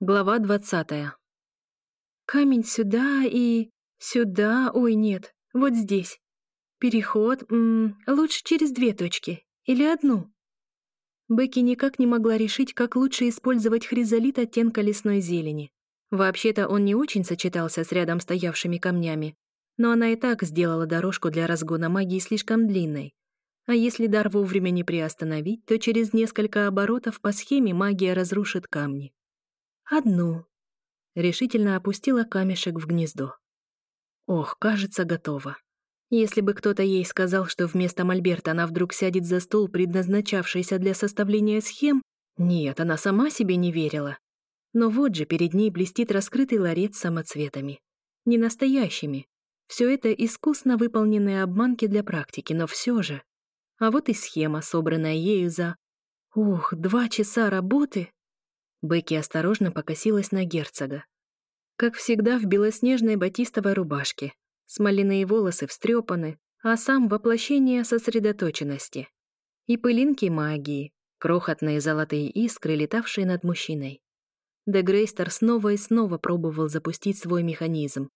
Глава 20. Камень сюда и... сюда, ой, нет, вот здесь. Переход, м лучше через две точки или одну. Бекки никак не могла решить, как лучше использовать хризолит оттенка лесной зелени. Вообще-то он не очень сочетался с рядом стоявшими камнями, но она и так сделала дорожку для разгона магии слишком длинной. А если дар вовремя не приостановить, то через несколько оборотов по схеме магия разрушит камни. Одну. Решительно опустила камешек в гнездо. Ох, кажется, готова. Если бы кто-то ей сказал, что вместо Мольберта она вдруг сядет за стол, предназначавшийся для составления схем, нет, она сама себе не верила. Но вот же перед ней блестит раскрытый ларец самоцветами. Не настоящими. Все это искусно выполненные обманки для практики, но все же. А вот и схема, собранная ею за... Ух, два часа работы! Бекки осторожно покосилась на герцога. Как всегда, в белоснежной батистовой рубашке. Смоляные волосы встрепаны, а сам воплощение сосредоточенности. И пылинки магии, крохотные золотые искры, летавшие над мужчиной. Дегрейстер снова и снова пробовал запустить свой механизм.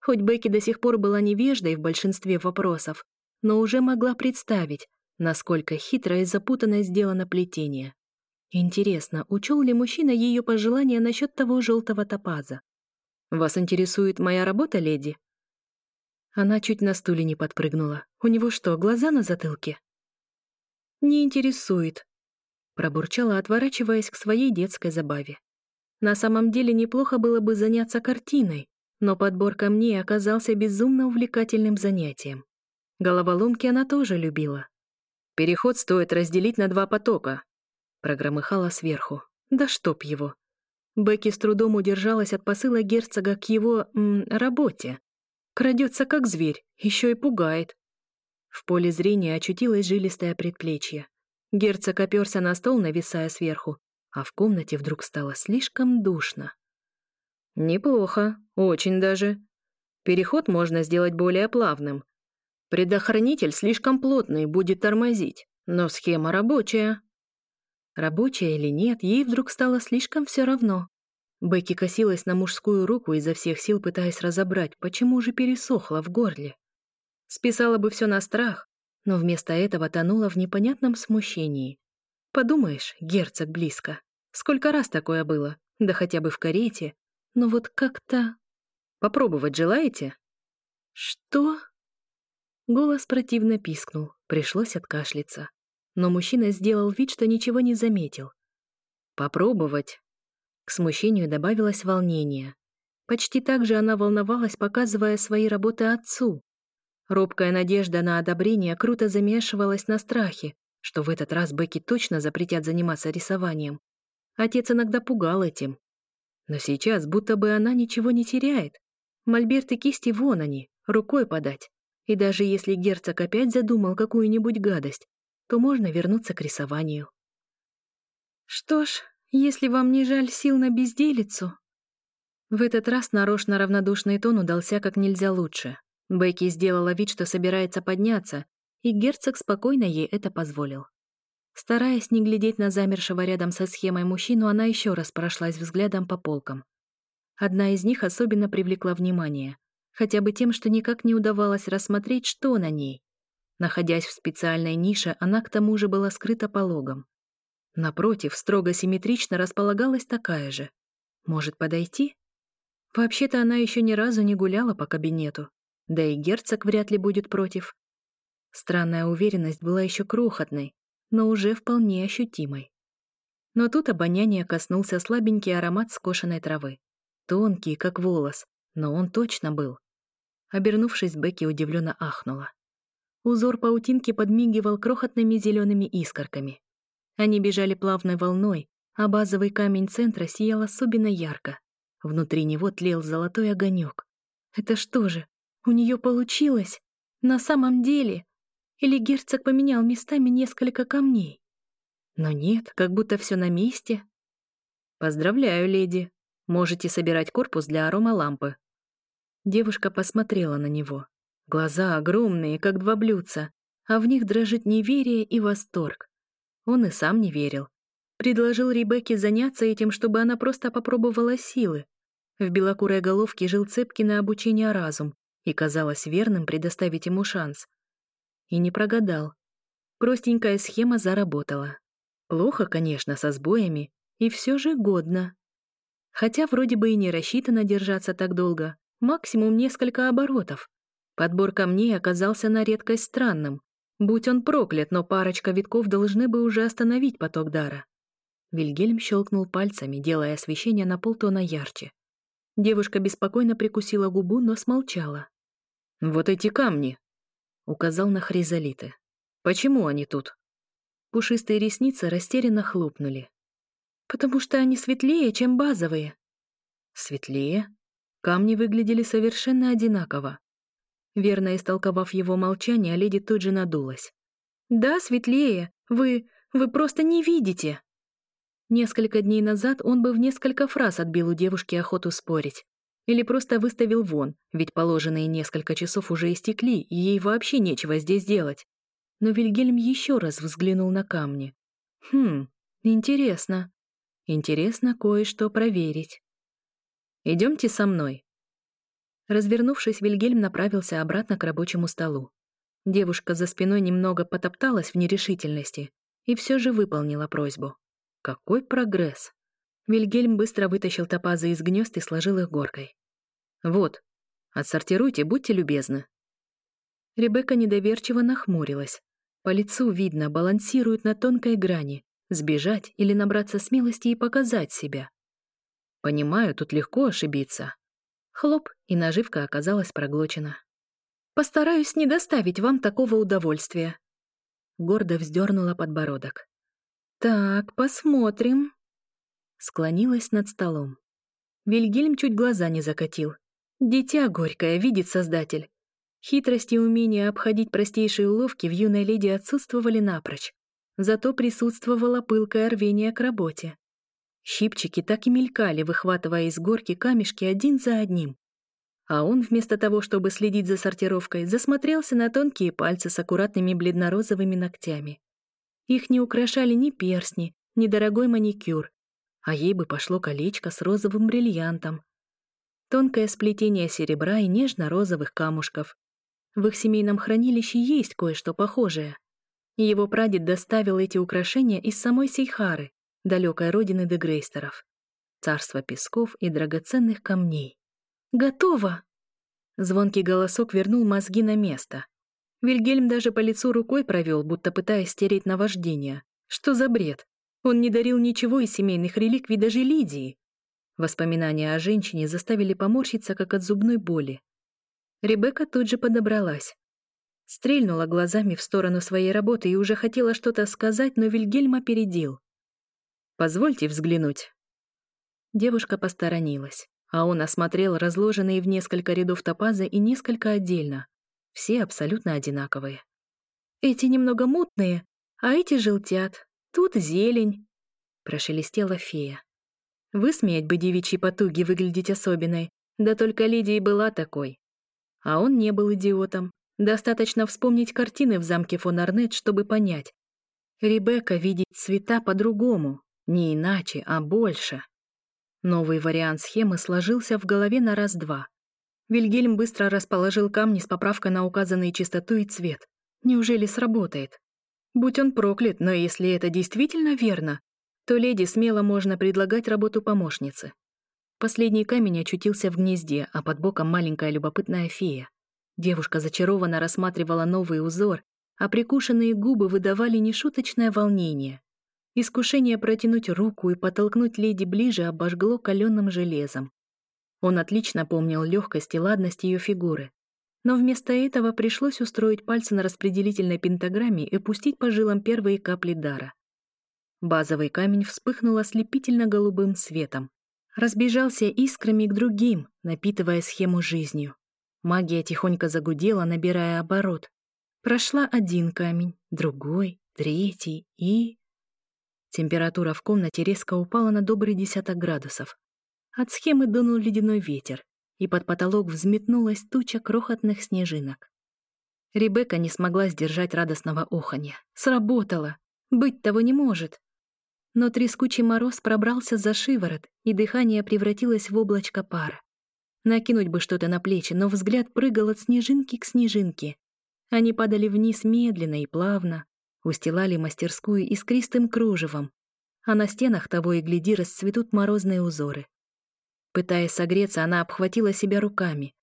Хоть Бекки до сих пор была невеждой в большинстве вопросов, но уже могла представить, насколько хитро и запутанно сделано плетение. Интересно, учел ли мужчина ее пожелания насчет того желтого топаза? «Вас интересует моя работа, леди?» Она чуть на стуле не подпрыгнула. «У него что, глаза на затылке?» «Не интересует», — пробурчала, отворачиваясь к своей детской забаве. «На самом деле неплохо было бы заняться картиной, но подбор камней оказался безумно увлекательным занятием. Головоломки она тоже любила. Переход стоит разделить на два потока, Прогромыхала сверху. Да чтоб его. Бекки с трудом удержалась от посыла герцога к его... М, работе. Крадется как зверь, еще и пугает. В поле зрения очутилось жилистое предплечье. Герцог оперся на стол, нависая сверху, а в комнате вдруг стало слишком душно. «Неплохо, очень даже. Переход можно сделать более плавным. Предохранитель слишком плотный, будет тормозить, но схема рабочая», рабочая или нет, ей вдруг стало слишком все равно. Бекки косилась на мужскую руку изо всех сил, пытаясь разобрать, почему же пересохла в горле. Списала бы все на страх, но вместо этого тонула в непонятном смущении. Подумаешь, герцог близко. Сколько раз такое было? Да хотя бы в карете. Но вот как-то... Попробовать желаете? Что? Голос противно пискнул. Пришлось откашляться но мужчина сделал вид, что ничего не заметил. «Попробовать». К смущению добавилось волнение. Почти так же она волновалась, показывая свои работы отцу. Робкая надежда на одобрение круто замешивалась на страхе, что в этот раз Бекки точно запретят заниматься рисованием. Отец иногда пугал этим. Но сейчас будто бы она ничего не теряет. Мольберт и кисти вон они, рукой подать. И даже если герцог опять задумал какую-нибудь гадость, то можно вернуться к рисованию. Что ж, если вам не жаль сил на безделицу... В этот раз нарочно равнодушный тон удался как нельзя лучше. Бекки сделала вид, что собирается подняться, и герцог спокойно ей это позволил. Стараясь не глядеть на замершего рядом со схемой мужчину, она еще раз прошлась взглядом по полкам. Одна из них особенно привлекла внимание, хотя бы тем, что никак не удавалось рассмотреть, что на ней. Находясь в специальной нише, она к тому же была скрыта пологом. Напротив, строго симметрично располагалась такая же. Может подойти? Вообще-то она еще ни разу не гуляла по кабинету. Да и герцог вряд ли будет против. Странная уверенность была еще крохотной, но уже вполне ощутимой. Но тут обоняние коснулся слабенький аромат скошенной травы. Тонкий, как волос, но он точно был. Обернувшись, Бекки удивленно ахнула. Узор паутинки подмигивал крохотными зелеными искорками. Они бежали плавной волной, а базовый камень центра сиял особенно ярко. Внутри него тлел золотой огонек. Это что же, у нее получилось? На самом деле? Или герцог поменял местами несколько камней? Но нет, как будто все на месте. «Поздравляю, леди. Можете собирать корпус для арома лампы. Девушка посмотрела на него. Глаза огромные, как два блюдца, а в них дрожит неверие и восторг. Он и сам не верил. Предложил Ребекке заняться этим, чтобы она просто попробовала силы. В белокурой головке жил цепкий на обучение разум, и казалось верным предоставить ему шанс. И не прогадал. Простенькая схема заработала. Плохо, конечно, со сбоями, и все же годно. Хотя вроде бы и не рассчитано держаться так долго, максимум несколько оборотов. Подбор камней оказался на редкость странным. Будь он проклят, но парочка витков должны бы уже остановить поток дара. Вильгельм щелкнул пальцами, делая освещение на полтона ярче. Девушка беспокойно прикусила губу, но смолчала. «Вот эти камни!» — указал на хризолиты. «Почему они тут?» Пушистые ресницы растерянно хлопнули. «Потому что они светлее, чем базовые». «Светлее?» Камни выглядели совершенно одинаково. Верно истолковав его молчание, леди тут же надулась. «Да, светлее. Вы... вы просто не видите!» Несколько дней назад он бы в несколько фраз отбил у девушки охоту спорить. Или просто выставил вон, ведь положенные несколько часов уже истекли, и ей вообще нечего здесь делать. Но Вильгельм еще раз взглянул на камни. «Хм, интересно. Интересно кое-что проверить. Идемте со мной». Развернувшись, Вильгельм направился обратно к рабочему столу. Девушка за спиной немного потопталась в нерешительности и все же выполнила просьбу. Какой прогресс! Вильгельм быстро вытащил топазы из гнезд и сложил их горкой. «Вот, отсортируйте, будьте любезны». Ребекка недоверчиво нахмурилась. По лицу видно, балансирует на тонкой грани — сбежать или набраться смелости и показать себя. «Понимаю, тут легко ошибиться», Хлоп, и наживка оказалась проглочена. «Постараюсь не доставить вам такого удовольствия». Гордо вздернула подбородок. «Так, посмотрим». Склонилась над столом. Вильгельм чуть глаза не закатил. «Дитя горькое, видит Создатель». Хитрости и умение обходить простейшие уловки в юной леди отсутствовали напрочь. Зато присутствовало пылкое рвение к работе. Щипчики так и мелькали, выхватывая из горки камешки один за одним. А он, вместо того, чтобы следить за сортировкой, засмотрелся на тонкие пальцы с аккуратными бледнорозовыми ногтями. Их не украшали ни персни, ни дорогой маникюр, а ей бы пошло колечко с розовым бриллиантом. Тонкое сплетение серебра и нежно-розовых камушков. В их семейном хранилище есть кое-что похожее. Его прадед доставил эти украшения из самой Сейхары, далекой родины Дегрейстеров, царства песков и драгоценных камней. «Готово!» Звонкий голосок вернул мозги на место. Вильгельм даже по лицу рукой провел, будто пытаясь стереть наваждение. Что за бред? Он не дарил ничего из семейных реликвий даже Лидии. Воспоминания о женщине заставили поморщиться, как от зубной боли. Ребекка тут же подобралась. Стрельнула глазами в сторону своей работы и уже хотела что-то сказать, но Вильгельм опередил. Позвольте взглянуть». Девушка посторонилась, а он осмотрел разложенные в несколько рядов топазы и несколько отдельно. Все абсолютно одинаковые. «Эти немного мутные, а эти желтят. Тут зелень», — прошелестела фея. Высмеять бы девичьи потуги выглядеть особенной, да только Лидия была такой. А он не был идиотом. Достаточно вспомнить картины в замке фон Арнет, чтобы понять. Ребекка видит цвета по-другому, не иначе, а больше. Новый вариант схемы сложился в голове на раз-два. Вильгельм быстро расположил камни с поправкой на указанные чистоту и цвет. Неужели сработает? Будь он проклят, но если это действительно верно, то леди смело можно предлагать работу помощнице. Последний камень очутился в гнезде, а под боком маленькая любопытная фея. Девушка зачарованно рассматривала новый узор, а прикушенные губы выдавали нешуточное волнение. Искушение протянуть руку и подтолкнуть леди ближе обожгло каленым железом. Он отлично помнил легкость и ладность ее фигуры. Но вместо этого пришлось устроить пальцы на распределительной пентаграмме и пустить по жилам первые капли дара. Базовый камень вспыхнул ослепительно-голубым светом. Разбежался искрами к другим, напитывая схему жизнью. Магия тихонько загудела, набирая оборот. Прошла один камень, другой, третий и... Температура в комнате резко упала на добрый десяток градусов. От схемы дунул ледяной ветер, и под потолок взметнулась туча крохотных снежинок. Ребекка не смогла сдержать радостного оханья. Сработало! Быть того не может! Но трескучий мороз пробрался за шиворот, и дыхание превратилось в облачко пара. Накинуть бы что-то на плечи, но взгляд прыгал от снежинки к снежинке. Они падали вниз медленно и плавно, устилали мастерскую искристым кружевом, а на стенах того и гляди расцветут морозные узоры. Пытаясь согреться, она обхватила себя руками,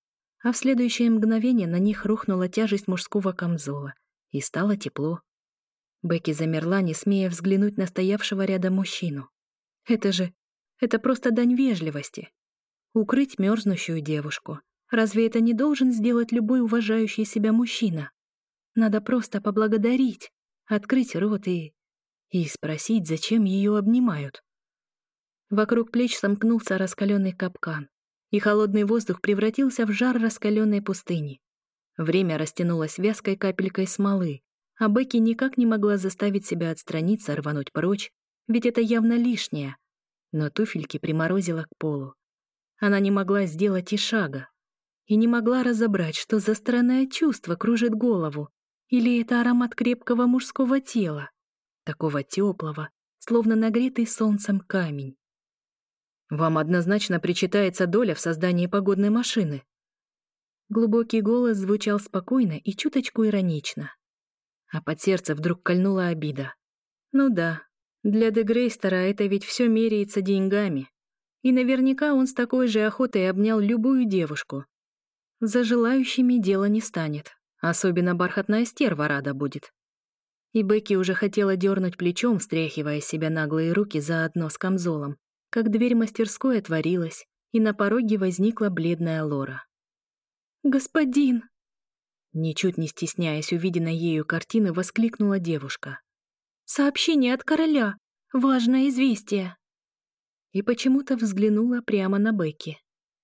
а в следующее мгновение на них рухнула тяжесть мужского камзола, и стало тепло. Бекки замерла, не смея взглянуть на стоявшего рядом мужчину. Это же... это просто дань вежливости. Укрыть мерзнущую девушку. Разве это не должен сделать любой уважающий себя мужчина? Надо просто поблагодарить открыть рот и... и спросить, зачем ее обнимают. Вокруг плеч сомкнулся раскаленный капкан, и холодный воздух превратился в жар раскаленной пустыни. Время растянулось вязкой капелькой смолы, а Бекки никак не могла заставить себя отстраниться, рвануть прочь, ведь это явно лишнее. Но туфельки приморозила к полу. Она не могла сделать и шага, и не могла разобрать, что за странное чувство кружит голову, или это аромат крепкого мужского тела, такого теплого, словно нагретый солнцем камень? Вам однозначно причитается доля в создании погодной машины. Глубокий голос звучал спокойно и чуточку иронично. А под сердце вдруг кольнула обида. Ну да, для Дегрейстера это ведь все меряется деньгами. И наверняка он с такой же охотой обнял любую девушку. За желающими дело не станет. Особенно бархатная стерва рада будет. И Бекки уже хотела дернуть плечом, встряхивая себя наглые руки заодно с камзолом, как дверь мастерской отворилась, и на пороге возникла бледная Лора. «Господин!» Ничуть не стесняясь увиденной ею картины, воскликнула девушка. «Сообщение от короля! Важное известие!» И почему-то взглянула прямо на Бекки.